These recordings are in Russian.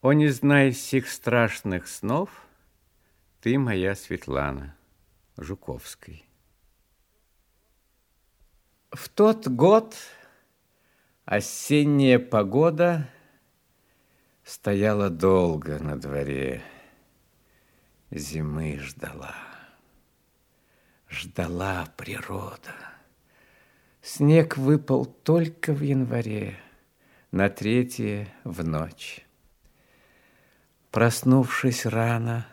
О, не знай сих страшных снов, Ты моя Светлана Жуковской. В тот год осенняя погода Стояла долго на дворе, Зимы ждала. Ждала природа. Снег выпал только в январе, На третье в ночь. Проснувшись рано,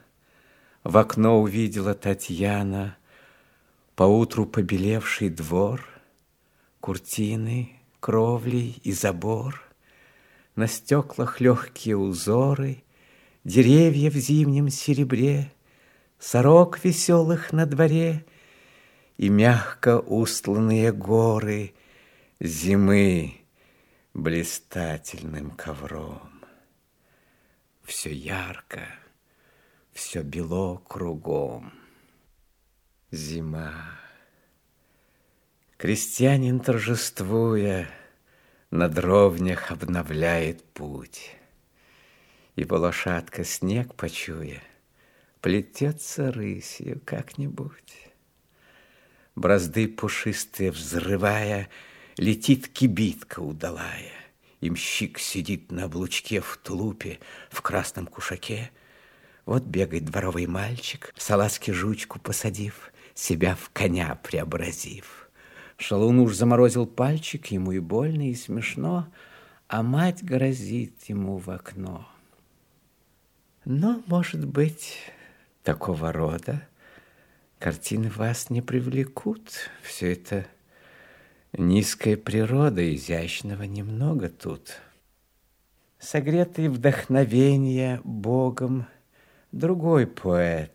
в окно увидела Татьяна Поутру побелевший двор, Куртины, кровли и забор, На стеклах легкие узоры, Деревья в зимнем серебре, Сорок веселых на дворе И мягко устланные горы Зимы блистательным ковром. Все ярко, все бело кругом. Зима. Крестьянин, торжествуя, На дровнях обновляет путь. И лошадка снег почуя, Плетется рысью как-нибудь. Бразды пушистые взрывая, Летит кибитка удалая — Имщик сидит на облучке в тулупе, в красном кушаке. Вот бегает дворовый мальчик, салазки жучку посадив, себя в коня преобразив. Шалун уж заморозил пальчик, ему и больно, и смешно, а мать грозит ему в окно. Но, может быть, такого рода картины вас не привлекут. Все это Низкая природа, изящного немного тут. Согретый вдохновение Богом, другой поэт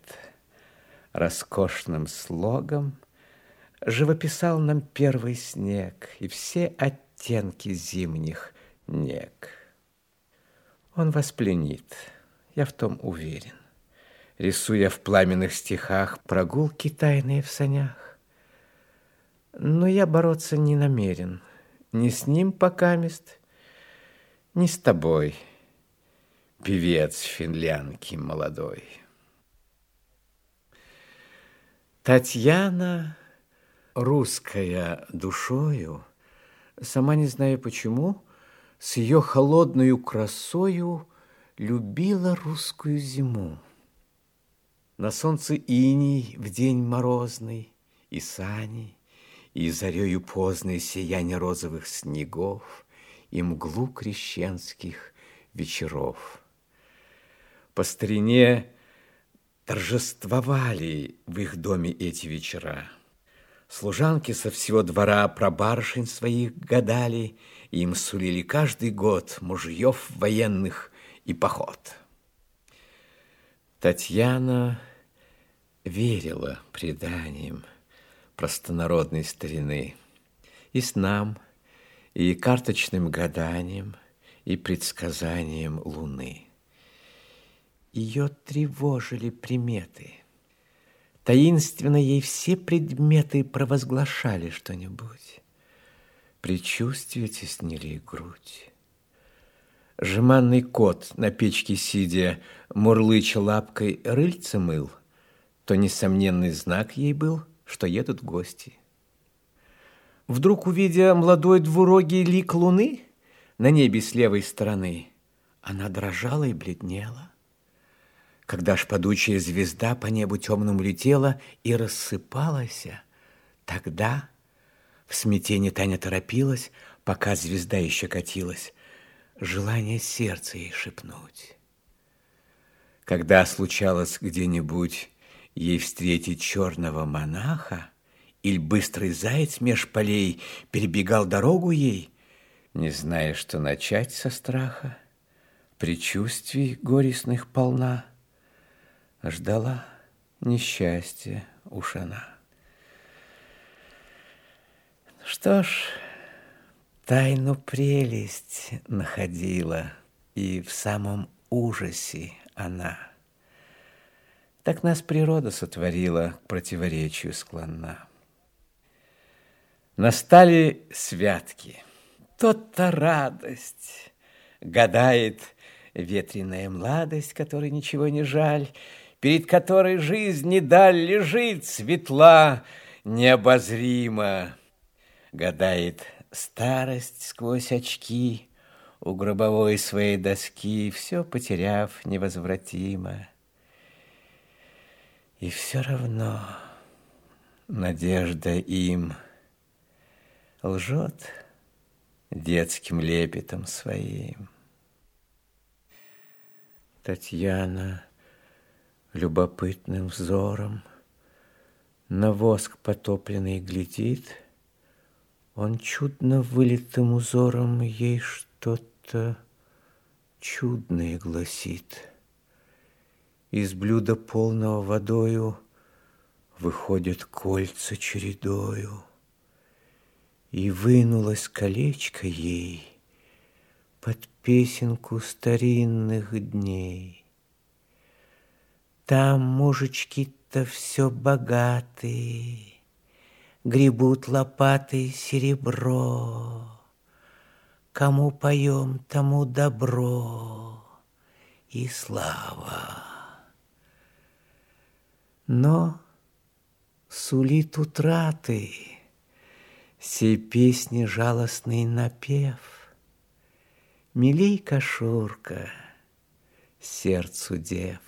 роскошным слогом живописал нам первый снег и все оттенки зимних нег. Он вас пленит, я в том уверен, рисуя в пламенных стихах прогулки тайные в санях. Но я бороться не намерен. Ни с ним покамест, ни с тобой, певец финлянки молодой. Татьяна, русская душою, сама не знаю почему, с ее холодную красою любила русскую зиму. На солнце иней в день морозный и сани, и зарею поздное сияние розовых снегов, И мглу крещенских вечеров. По старине торжествовали в их доме эти вечера. Служанки со всего двора про барышень своих гадали, и им сулили каждый год мужьев военных и поход. Татьяна верила преданиям, простонародной старины. И снам, и карточным гаданием, и предсказанием луны. Ее тревожили приметы. Таинственно ей все предметы провозглашали что-нибудь. Предчувствия теснили грудь. Жеманный кот на печке сидя, мурлыча лапкой рыльца мыл, то несомненный знак ей был — что едут гости. Вдруг, увидя молодой двурогий лик луны на небе с левой стороны, она дрожала и бледнела. Когда ж падучая звезда по небу темному летела и рассыпалась, тогда в смятении Таня торопилась, пока звезда еще катилась, желание сердца ей шепнуть. Когда случалось где-нибудь ей встретить черного монаха, или быстрый заяц меж полей перебегал дорогу ей, не зная, что начать со страха, предчувствий горестных полна, ждала несчастья уж она. Что ж, тайну прелесть находила, и в самом ужасе она – так нас природа сотворила, к противоречию склонна. Настали святки. Тот-то радость. Гадает ветреная младость, которой ничего не жаль, перед которой жизнь не даль лежит светла, необозримо. Гадает старость сквозь очки, у гробовой своей доски, все потеряв невозвратимо. И все равно надежда им лжет детским лепетом своим. Татьяна любопытным взором на воск потопленный глядит, Он чудно вылитым узором ей что-то чудное гласит. Из блюда полного водою Выходят кольца чередою, И вынулось колечко ей Под песенку старинных дней. Там мужички-то все богатые, Гребут лопатой серебро. Кому поем, тому добро и слава но сулит утраты. Сей песни жалостный напев. Милей кошурка сердцу дев.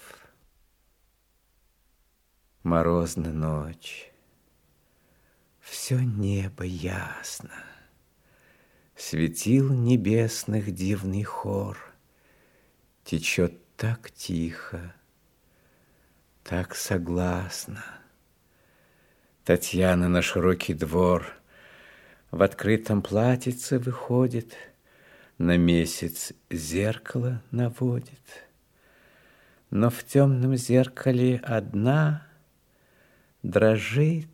Морозна ночь, все небо ясно, Светил небесных дивный хор, Течет так тихо, так согласна. Татьяна на широкий двор В открытом платьице выходит, На месяц зеркало наводит. Но в темном зеркале одна Дрожит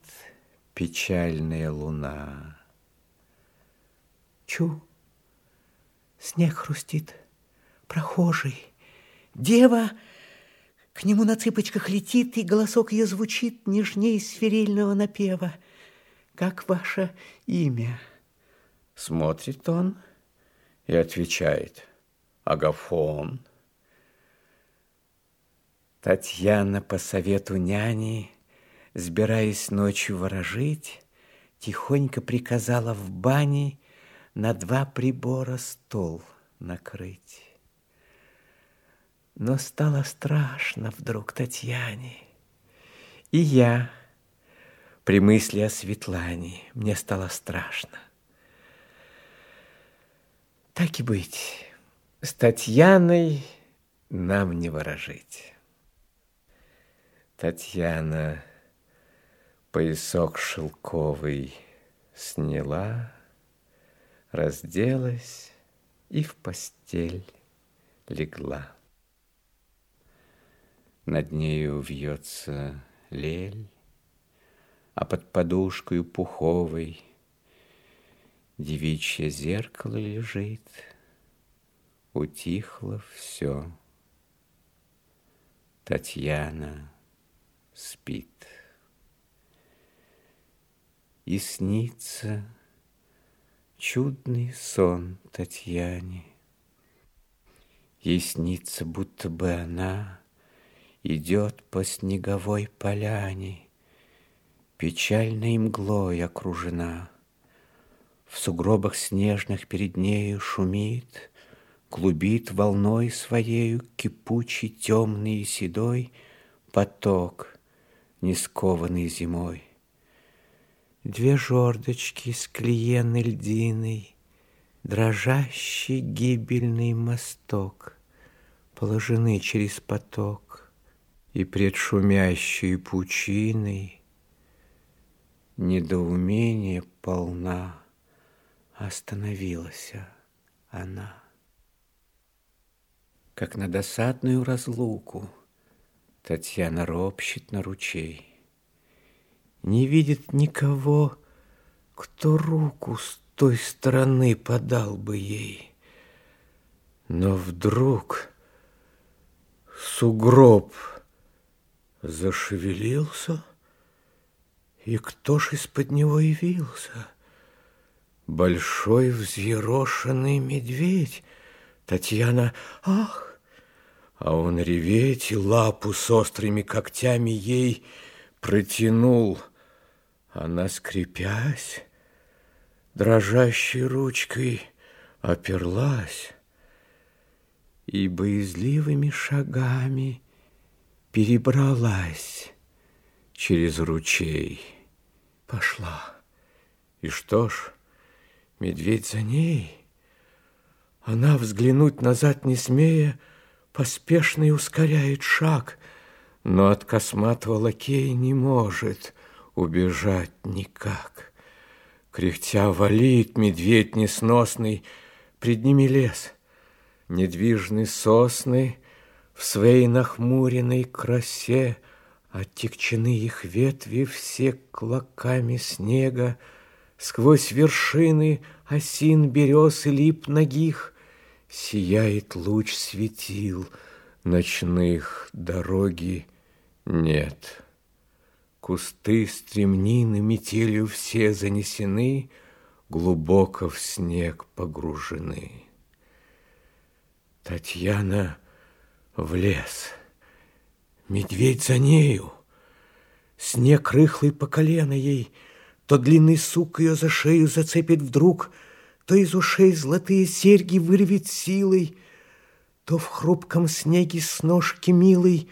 печальная луна. Чу, снег хрустит, прохожий, Дева — к нему на цыпочках летит, и голосок ее звучит нежней свирельного напева. Как ваше имя? Смотрит он и отвечает. Агафон. Татьяна по совету няни, сбираясь ночью ворожить, тихонько приказала в бане на два прибора стол накрыть. Но стало страшно вдруг Татьяне. И я, при мысли о Светлане, мне стало страшно. Так и быть, с Татьяной нам не ворожить. Татьяна поясок шелковый сняла, разделась и в постель легла. Над нею вьется лель, А под подушкой пуховой Девичье зеркало лежит, Утихло все. Татьяна спит. И снится чудный сон Татьяне. Ей снится, будто бы она Идет по снеговой поляне, Печальной мглой окружена. В сугробах снежных перед нею шумит, Клубит волной своею Кипучий, темный и седой Поток, не скованный зимой. Две жердочки склеены льдиной, Дрожащий гибельный мосток Положены через поток и пред шумящей пучиной недоумение полна остановилась она. Как на досадную разлуку Татьяна ропщет на ручей. Не видит никого, кто руку с той стороны подал бы ей. Но вдруг сугроб — зашевелился, и кто ж из-под него явился? Большой взъерошенный медведь. Татьяна, ах, А он реветь и лапу с острыми когтями ей протянул. Она, скрипясь, дрожащей ручкой оперлась и боязливыми шагами перебралась через ручей. Пошла. И что ж, медведь за ней. Она, взглянуть назад не смея, поспешно и ускоряет шаг, но от косматого лакея не может убежать никак. Кряхтя валит медведь несносный, пред ними лес, недвижны сосны в своей нахмуренной красе, Оттекчены их ветви все клоками снега, Сквозь вершины осин, берез и лип ногих Сияет луч светил ночных, дороги нет. Кусты стремнины метелью все занесены, Глубоко в снег погружены. Татьяна в лес, медведь за нею, Снег рыхлый по колено ей, То длинный сук ее за шею зацепит вдруг — то из ушей золотые серьги вырвет силой, То в хрупком снеге с ножки милой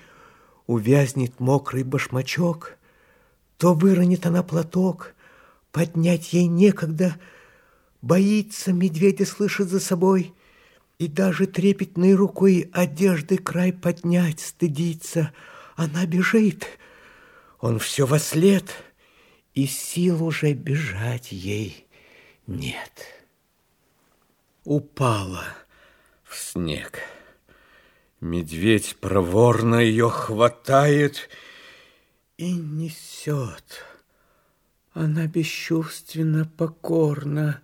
Увязнет мокрый башмачок, То выронит она платок, Поднять ей некогда, Боится, медведя слышит за собой, И даже трепетной рукой Одежды край поднять стыдится. Она бежит, он все во след, И сил уже бежать ей нет упала в снег. Медведь проворно ее хватает и несет. Она бесчувственно, покорно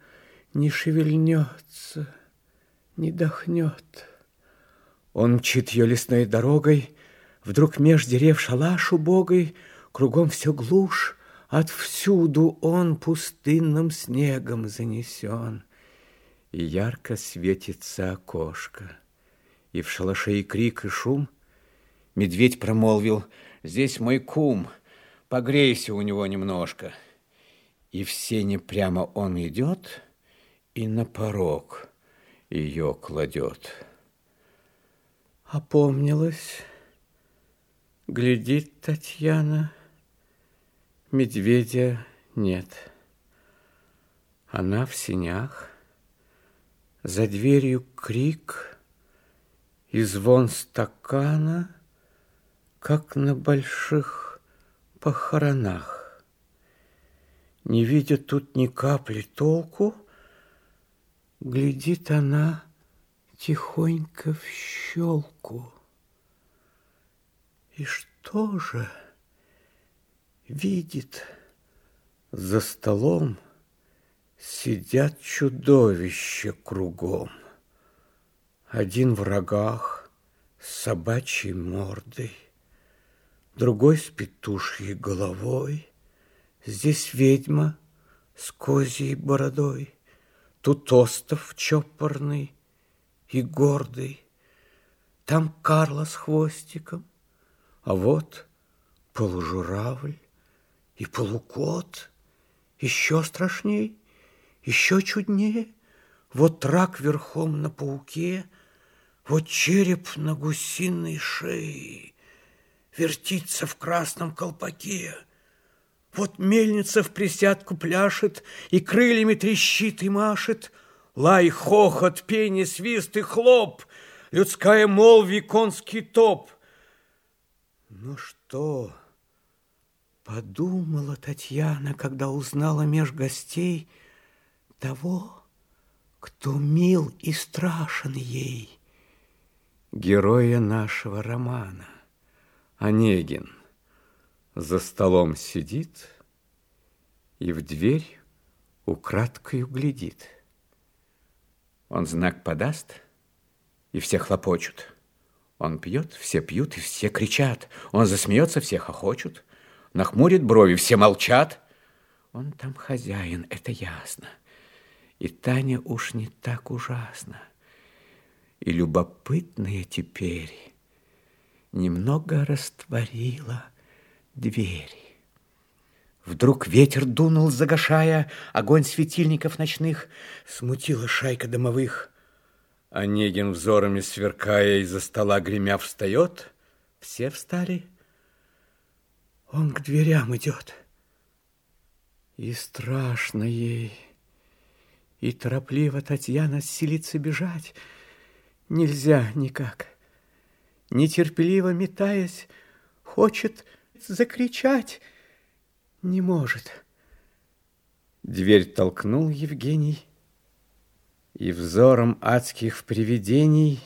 не шевельнется, не дохнет. Он мчит ее лесной дорогой, Вдруг меж дерев шалаш убогой, Кругом все глушь, отвсюду он Пустынным снегом занесен и ярко светится окошко. И в шалаше и крик, и шум. Медведь промолвил, здесь мой кум, погрейся у него немножко. И в сене прямо он идет и на порог ее кладет. Опомнилась, глядит Татьяна, медведя нет. Она в синях, за дверью крик и звон стакана, как на больших похоронах. Не видя тут ни капли толку, глядит она тихонько в щелку. И что же видит за столом, Сидят чудовища кругом. Один в рогах с собачьей мордой, Другой с петушьей головой. Здесь ведьма с козьей бородой, Тут остов чопорный и гордый, Там Карла с хвостиком, а вот полужуравль и полукот, Еще страшней — еще чуднее. Вот рак верхом на пауке, вот череп на гусиной шее, вертится в красном колпаке. Вот мельница в присядку пляшет и крыльями трещит и машет. Лай, хохот, пение, свист и хлоп, людская молви, конский топ. Ну что, подумала Татьяна, когда узнала меж гостей — того, кто мил и страшен ей. Героя нашего романа, Онегин, за столом сидит и в дверь украдкою глядит. Он знак подаст, и все хлопочут. Он пьет, все пьют, и все кричат. Он засмеется, все хохочут. Нахмурит брови, все молчат. Он там хозяин, это ясно. И Таня уж не так ужасна. И любопытная теперь немного растворила двери. Вдруг ветер дунул, загашая огонь светильников ночных, смутила шайка домовых. Онегин взорами сверкая из-за стола гремя встает. Все встали. Он к дверям идет. И страшно ей. И торопливо Татьяна селится бежать. Нельзя никак. Нетерпеливо метаясь, хочет закричать. Не может. Дверь толкнул Евгений, И взором адских привидений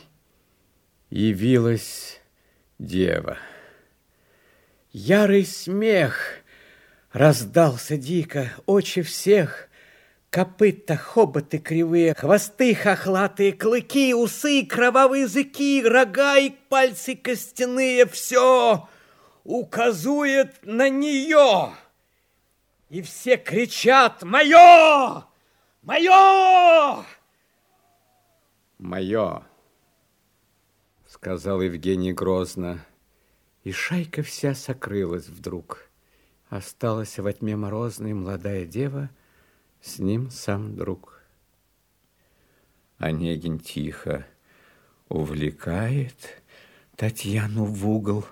Явилась дева. Ярый смех раздался дико, очи всех, Копыта, хоботы кривые, хвосты хохлатые, клыки, усы, кровавые языки, рога и пальцы костяные, все указует на нее. И все кричат «Мое! Мое!» «Мое!» — сказал Евгений грозно. И шайка вся сокрылась вдруг. Осталась во тьме морозной молодая дева, с ним сам друг. Онегин тихо увлекает Татьяну в угол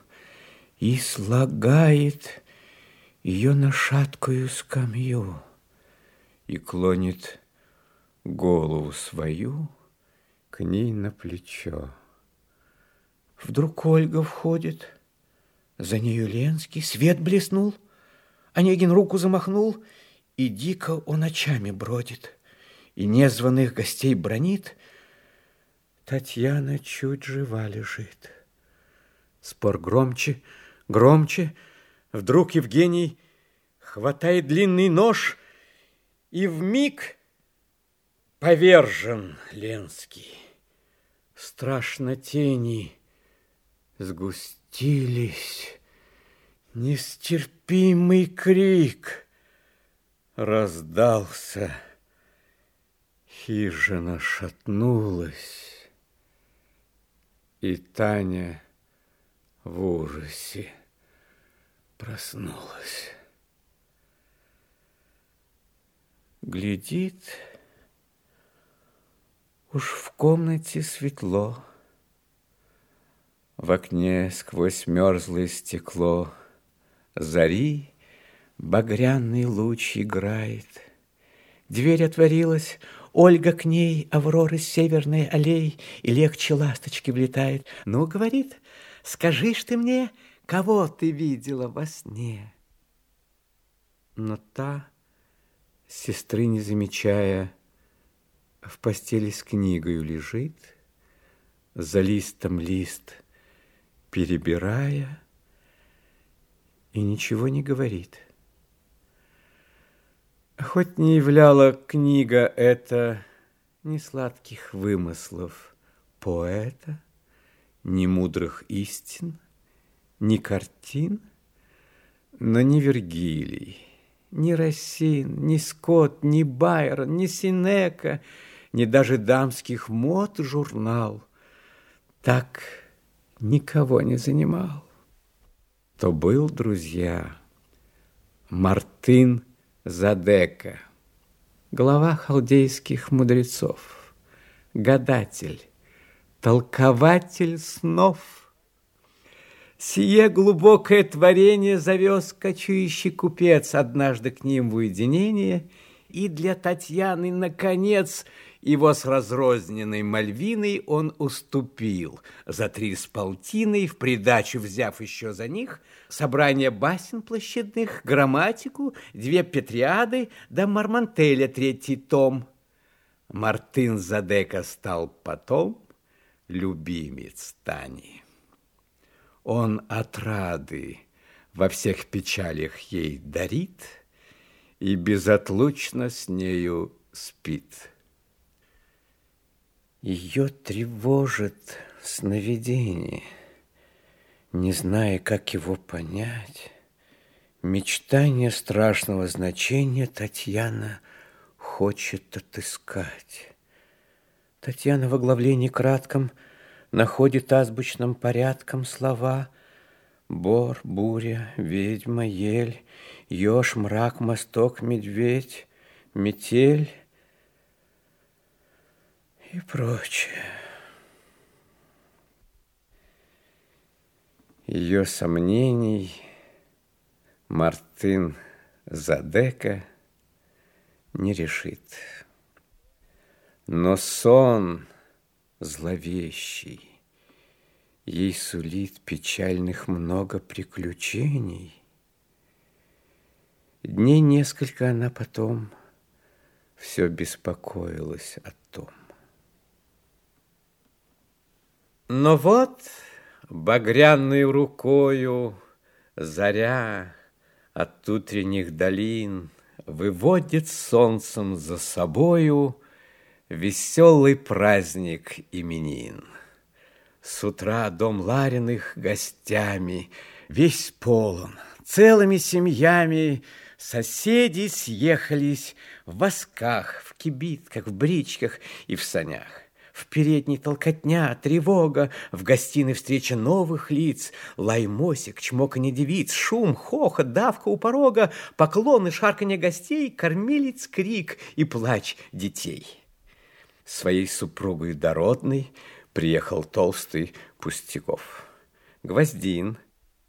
и слагает ее на шаткую скамью и клонит голову свою к ней на плечо. Вдруг Ольга входит, за нею Ленский, свет блеснул, Онегин руку замахнул, и дико он очами бродит, и незваных гостей бронит. Татьяна чуть жива лежит. Спор громче, громче, Вдруг Евгений хватает длинный нож, и в миг повержен Ленский. Страшно тени сгустились, нестерпимый крик раздался. Хижина шатнулась, и Таня в ужасе проснулась. Глядит, уж в комнате светло, В окне сквозь мерзлое стекло Зари багряный луч играет. Дверь отворилась, Ольга к ней, Авроры северной аллей, И легче ласточки влетает. Ну, говорит, скажи ж ты мне, Кого ты видела во сне? Но та, сестры не замечая, В постели с книгою лежит, За листом лист перебирая, И ничего не говорит. Хоть не являла книга эта Ни сладких вымыслов поэта, Ни мудрых истин, ни картин, но ни Вергилий, ни Рассин, ни Скотт, ни Байрон, ни Синека, ни даже дамских мод журнал так никого не занимал. То был, друзья, Мартын Задека, глава халдейских мудрецов, гадатель, толкователь снов – Сие глубокое творение завез кочующий купец однажды к ним в уединение, и для Татьяны, наконец, его с разрозненной Мальвиной он уступил за три с полтиной, в придачу взяв еще за них собрание басен площадных, грамматику, две Петриады да Мармантеля третий том. Мартын Задека стал потом любимец Тани. Он отрады во всех печалях ей дарит и безотлучно с нею спит. Ее тревожит сновидение, не зная, как его понять. Мечтание страшного значения Татьяна хочет отыскать. Татьяна в оглавлении кратком – находит азбучным порядком слова Бор, буря, ведьма, ель, еж, мрак, мосток, медведь, метель и прочее. Ее сомнений Мартын Задека не решит. Но сон зловещий ей сулит печальных много приключений. Дней несколько она потом все беспокоилась о том. Но вот багряной рукою заря от утренних долин Выводит солнцем за собою Веселый праздник именин. С утра дом Лариных гостями Весь полон, целыми семьями Соседи съехались в восках, В кибитках, в бричках и в санях. В передней толкотня, тревога, В гостиной встреча новых лиц, Лай мосик, чмоканье девиц, Шум, хохот, давка у порога, Поклоны, шарканье гостей, Кормилец, крик и плач детей. Своей супругой дородной Приехал толстый Пустяков. Гвоздин,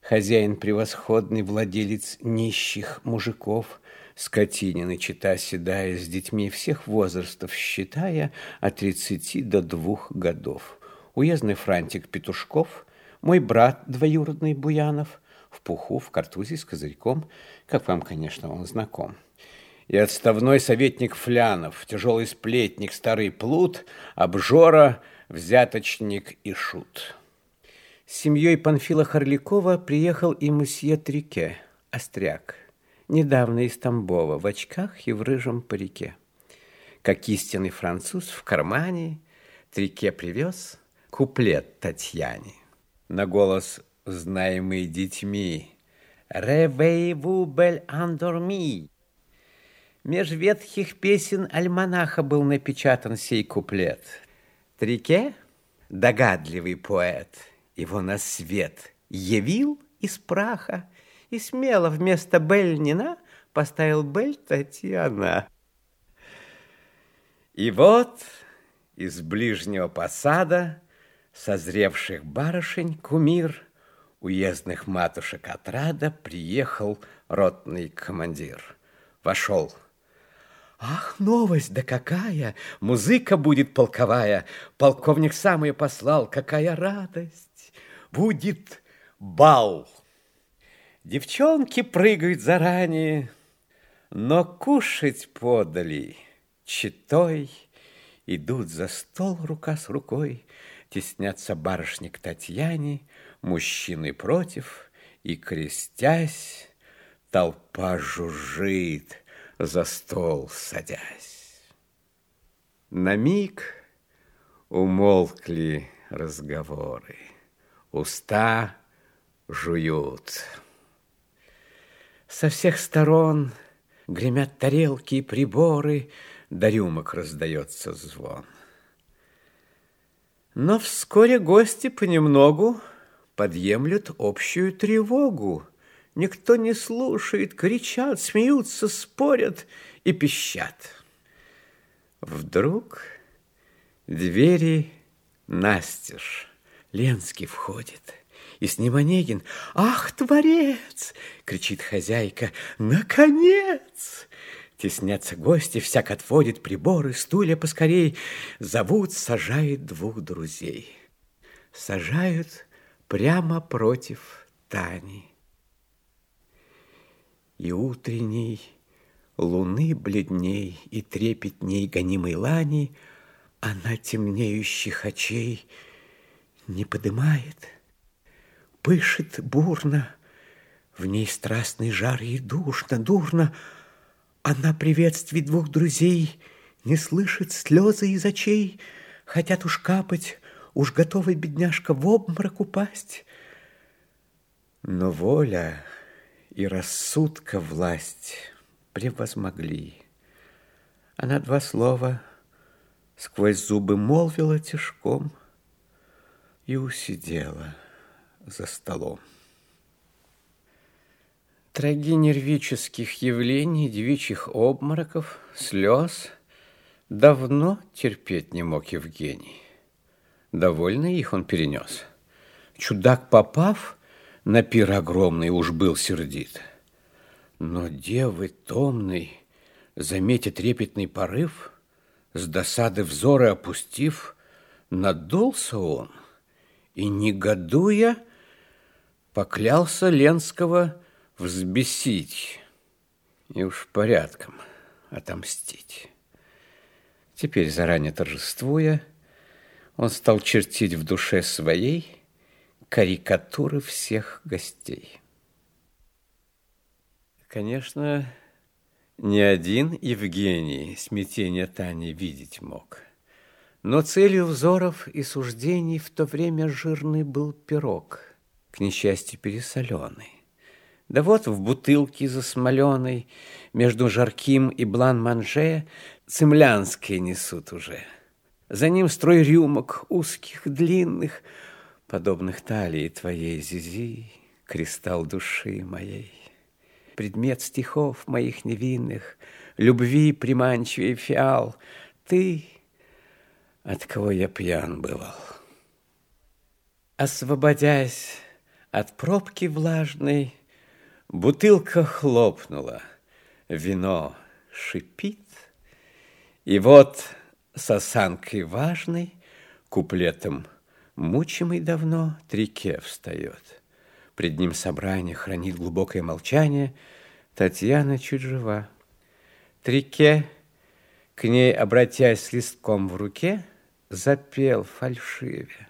хозяин превосходный, Владелец нищих мужиков — Скотинины чита седая с детьми всех возрастов, считая от тридцати до двух годов. Уездный франтик Петушков, мой брат двоюродный Буянов, в пуху, в картузе с козырьком, как вам, конечно, он знаком. И отставной советник Флянов, тяжелый сплетник, старый плут, обжора, взяточник и шут. С семьей Панфила Харлякова приехал и месье Трике, остряк недавно из Тамбова, в очках и в рыжем парике. Как истинный француз в кармане Трике привез куплет Татьяне. На голос, знаемый детьми, «Ревейву бель андорми». Меж ветхих песен альманаха был напечатан сей куплет. Трике, догадливый поэт, его на свет явил из праха, и смело вместо Бельнина поставил Бель Татьяна. И вот из ближнего посада созревших барышень кумир уездных матушек отрада приехал ротный командир. Вошел. Ах, новость, да какая! Музыка будет полковая. Полковник сам ее послал. Какая радость! Будет бал! Девчонки прыгают заранее, но кушать подали. Читой идут за стол рука с рукой, Теснятся барышни к Татьяне, Мужчины против, и, крестясь, Толпа жужжит, за стол садясь. На миг умолкли разговоры, Уста жуют. Со всех сторон гремят тарелки и приборы, До рюмок раздается звон. Но вскоре гости понемногу Подъемлют общую тревогу. Никто не слушает, кричат, смеются, спорят и пищат. Вдруг двери настежь. Ленский входит – и с ним Онегин. «Ах, творец!» — кричит хозяйка. «Наконец!» Теснятся гости, всяк отводит приборы, стулья поскорей. Зовут, сажает двух друзей. Сажают прямо против Тани. И утренней луны бледней и трепетней гонимой лани Она темнеющих очей не подымает — пышет бурно, В ней страстный жар и душно, дурно. Она приветствий двух друзей Не слышит слезы из очей, Хотят уж капать, уж готовы бедняжка в обморок упасть. Но воля и рассудка власть превозмогли. Она два слова сквозь зубы молвила тишком — и усидела за столом. Троги нервических явлений, девичьих обмороков, слез давно терпеть не мог Евгений. Довольно их он перенес. Чудак, попав на пир огромный, уж был сердит. Но девы томный, заметя трепетный порыв, с досады взоры опустив, надулся он и, негодуя, поклялся Ленского взбесить и уж порядком отомстить. Теперь, заранее торжествуя, он стал чертить в душе своей карикатуры всех гостей. Конечно, ни один Евгений смятение Тани видеть мог. Но целью взоров и суждений в то время жирный был пирог, к несчастью пересоленный. Да вот в бутылке засмоленной между жарким и блан-манже цемлянские несут уже. За ним строй рюмок узких, длинных, подобных талии твоей, Зизи, кристалл души моей. Предмет стихов моих невинных, любви приманчивый фиал, ты, от кого я пьян бывал. Освободясь от пробки влажной, Бутылка хлопнула, вино шипит, И вот с осанкой важной, Куплетом мучимый давно, Трике встает. Пред ним собрание хранит глубокое молчание, Татьяна чуть жива. Трике, к ней обратясь с листком в руке, Запел фальшиве.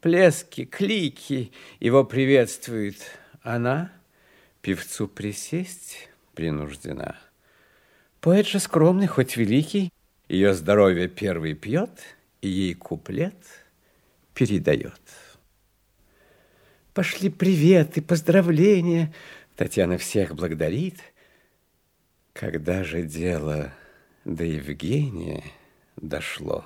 Плески, клики его приветствуют. Она — Певцу присесть принуждена. Поэт же скромный, хоть великий, Ее здоровье первый пьет, И ей куплет передает. Пошли приветы, поздравления, Татьяна всех благодарит. Когда же дело до Евгения дошло,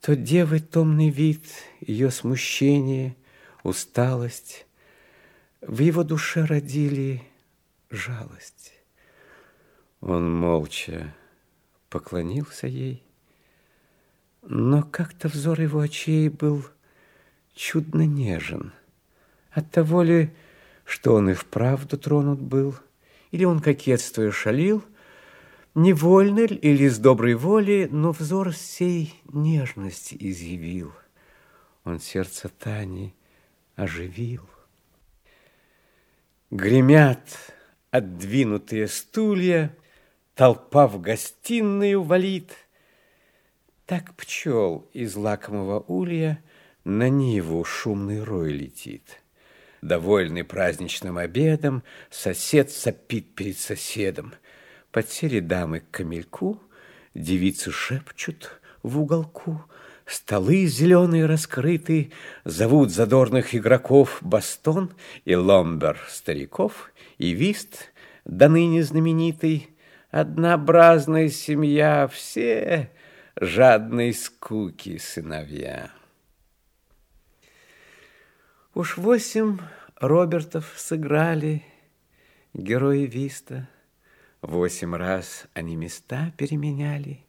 То девы томный вид, ее смущение, усталость в его душе родили жалость. Он молча поклонился ей, но как-то взор его очей был чудно нежен. От того ли, что он и вправду тронут был, или он, кокетствуя, шалил, невольно или с доброй воли, но взор сей нежности изъявил. Он сердце Тани оживил. Гремят отдвинутые стулья, Толпа в гостиную валит. Так пчел из лакомого улья На Ниву шумный рой летит. Довольный праздничным обедом, Сосед сопит перед соседом. Подсели дамы к камельку, Девицы шепчут в уголку — Столы зеленые раскрыты, Зовут задорных игроков Бастон и ломбер стариков, И вист, до ныне знаменитый, Однообразная семья, Все жадной скуки сыновья. Уж восемь Робертов сыграли Герои Виста. Восемь раз они места переменяли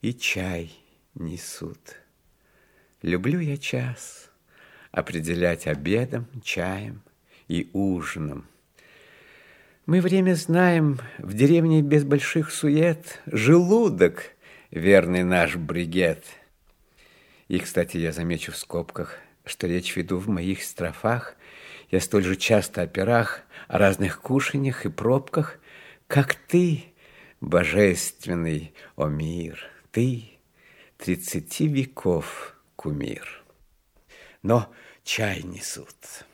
И чай — несут. Люблю я час определять обедом, чаем и ужином. Мы время знаем, в деревне без больших сует, желудок — верный наш бригет. И, кстати, я замечу в скобках, что речь веду в моих строфах, я столь же часто о пирах, о разных кушаньях и пробках, как ты, божественный, о мир, ты — тридцати веков кумир. Но чай несут.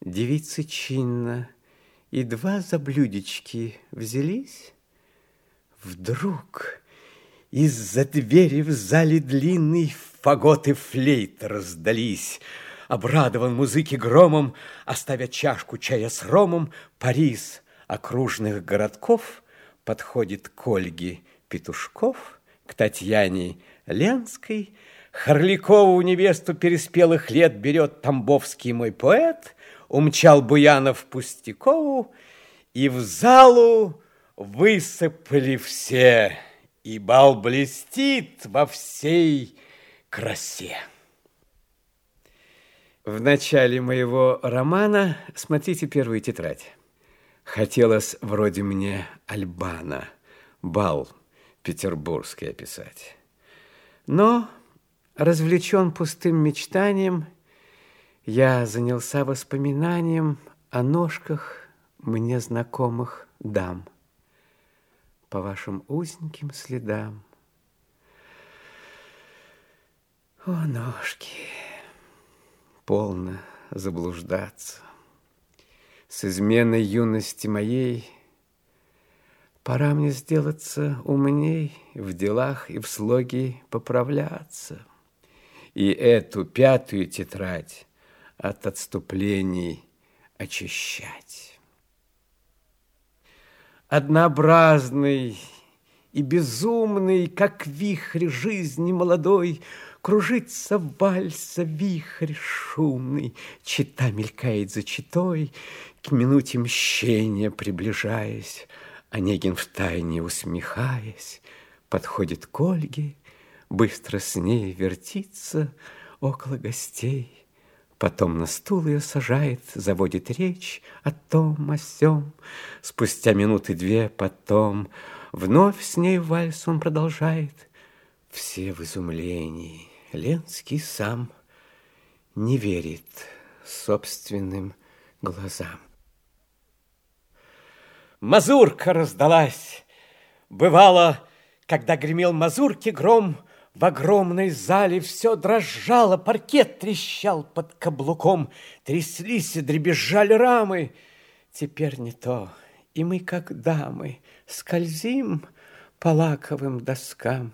Девицы чинно и два за блюдечки взялись. Вдруг из-за двери в зале длинный фагот и флейт раздались. Обрадован музыки громом, оставя чашку чая с ромом, Парис окружных городков подходит к Ольге Петушков, к Татьяне Ленской, Харликову невесту переспелых лет берет Тамбовский мой поэт, умчал Буянов Пустякову, и в залу высыпали все, и бал блестит во всей красе. В начале моего романа смотрите первую тетрадь. Хотелось вроде мне Альбана, бал петербургский описать. Но развлечен пустым мечтанием, я занялся воспоминанием о ножках мне знакомых дам по вашим узеньким следам. О, ножки, полно заблуждаться. С изменой юности моей Пора мне сделаться умней В делах и в слоге поправляться. И эту пятую тетрадь От отступлений очищать. Однообразный и безумный, Как вихрь жизни молодой, Кружится вальса вихрь шумный, Чита мелькает за читой, К минуте мщения приближаясь, Онегин втайне усмехаясь, Подходит к Ольге, Быстро с ней вертится Около гостей. Потом на стул ее сажает, Заводит речь о том, о сём. Спустя минуты две потом Вновь с ней вальс он продолжает. Все в изумлении. Ленский сам не верит собственным глазам. Мазурка раздалась. Бывало, когда гремел мазурки гром, в огромной зале все дрожало, паркет трещал под каблуком, тряслись и дребезжали рамы. Теперь не то, и мы, как дамы, скользим по лаковым доскам.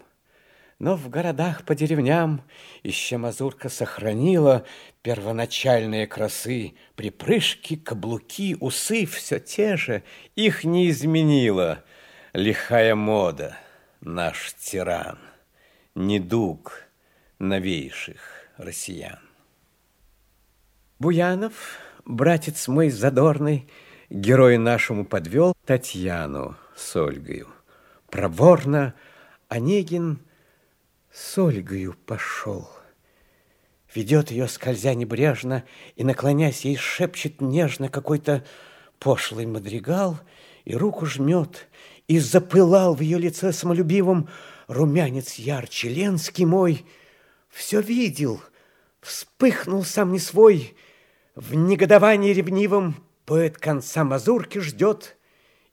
Но в городах по деревням еще мазурка сохранила первоначальные красы. Припрыжки, каблуки, усы все те же, их не изменила лихая мода, наш тиран, недуг новейших россиян. Буянов, братец мой задорный, герой нашему подвел Татьяну с Ольгою. Проворно Онегин – с Ольгою пошел. Ведет ее, скользя небрежно, и, наклонясь, ей шепчет нежно какой-то пошлый мадригал, и руку жмет, и запылал в ее лице самолюбивым румянец ярче. Ленский мой все видел, вспыхнул сам не свой, в негодовании ревнивом поэт конца мазурки ждет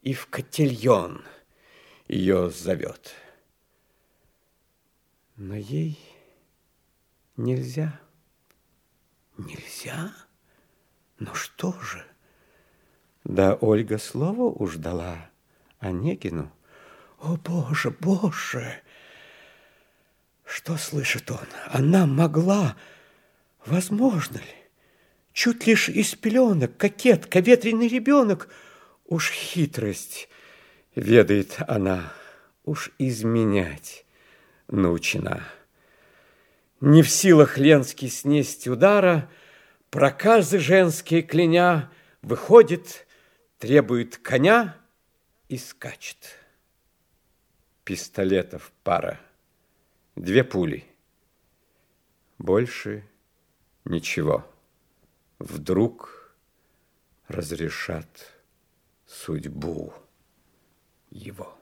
и в котельон ее зовет. Но ей нельзя. Нельзя? Ну что же? Да Ольга слово уж дала Онегину. О, Боже, Боже! Что слышит он? Она могла. Возможно ли? Чуть лишь из пеленок, кокетка, ветреный ребенок. Уж хитрость ведает она, уж изменять научена. Не в силах Ленский снесть удара, проказы женские кляня, выходит, требует коня и скачет. Пистолетов пара, две пули. Больше ничего. Вдруг разрешат судьбу его.